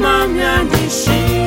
暖暖的心。